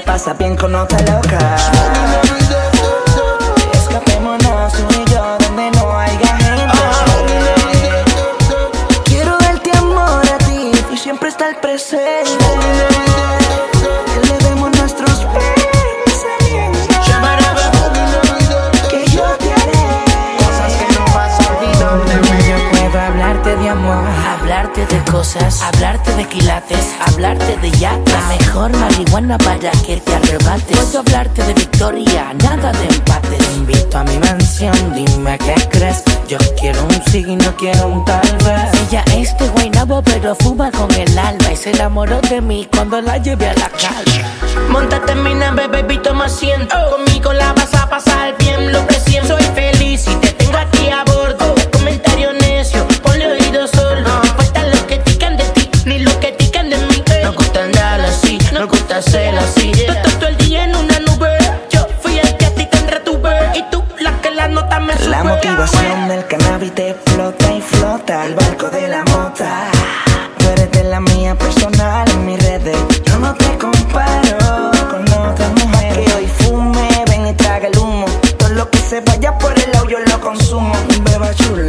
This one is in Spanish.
pasa bien con otra loca. Escapémonos tú y yo donde no haya gente. Quiero darte amor a ti y siempre estar presente. De cosas, hablarte de quilates, hablarte de ya La mejor marihuana para que te arrebates. Puedo hablarte de victoria, nada de empate. Te invito a mi mansión, dime qué crees. Yo quiero un sí y no quiero un tal vez. Ella es de Guaynabo, pero fuma con el alma. Y se enamoró de mí cuando la llevé a la calle. Montate en mi nave, baby, toma asiento. Conmigo la así. Todo el día en una nube. Yo fui el que a ti te retuve. Y tú la que la nota me sube. La motivación del cannabis te flota y flota. El barco de la mota. Tú eres de la mía personal en mis redes. Yo no te comparo con otras mujeres. Que hoy fume, ven y traga el humo. Todo lo que se vaya por el yo lo consumo. Beba chula.